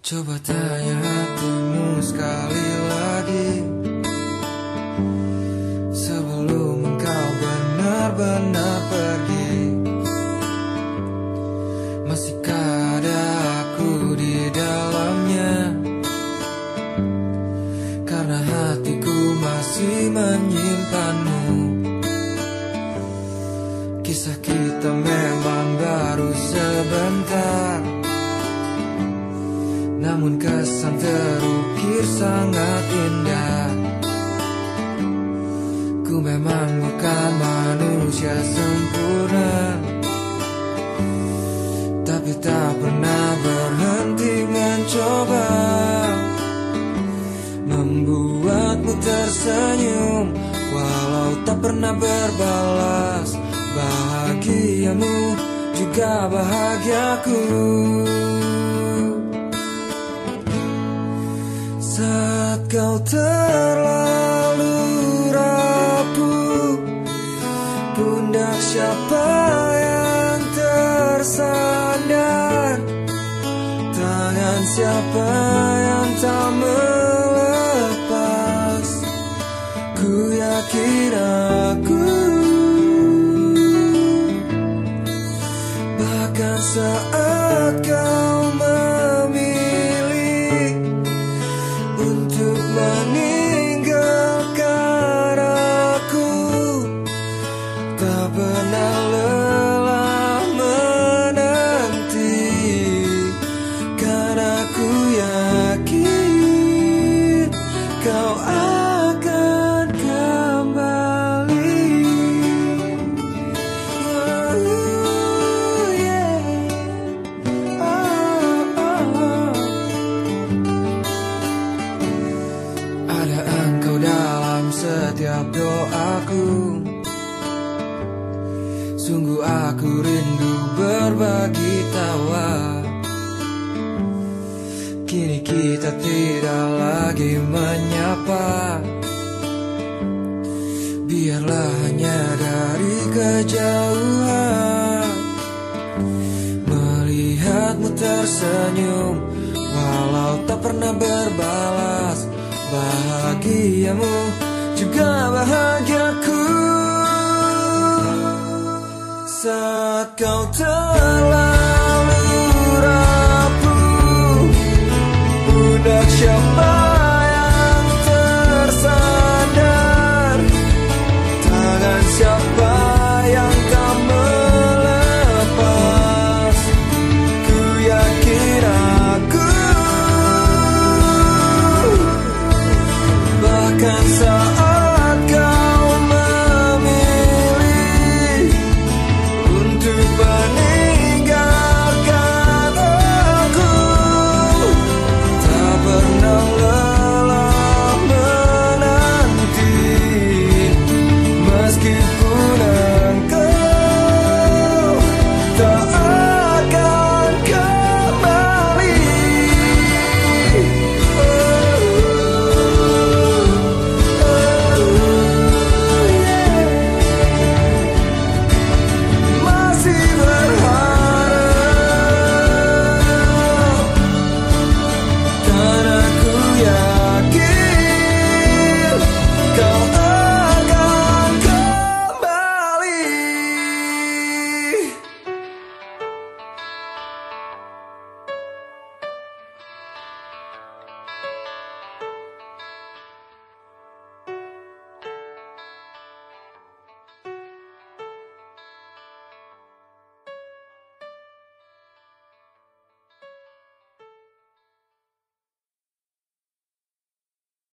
Coba tanya hatimu sekali lagi. Sebelum engkau benar-benar pergi Masihkah ada aku di dalamnya? Karena hatiku masih menyimpanmu. Kisah kita memang baru sebentar Namun kesan terukir sangat indah. Ku memang bukan manusia sempurna. Tapi tak pernah berhenti mencoba. Membuatmu tersenyum Walau tak pernah berbalas. Bahagiamu juga bahagiaku Saat kau terlalu rapuh Pundak siapa yang tersandar? Tangan siapa yang tak melepas? Ku yakin setiap doaku. Sungguh aku rindu berbagi tawa. Kini kita tidak lagi menyapa. Biarlah hanya dari kejauhan. Melihatmu tersenyum Walau tak pernah berbalas Bahagiamu juga bahagiaku Saat kau telah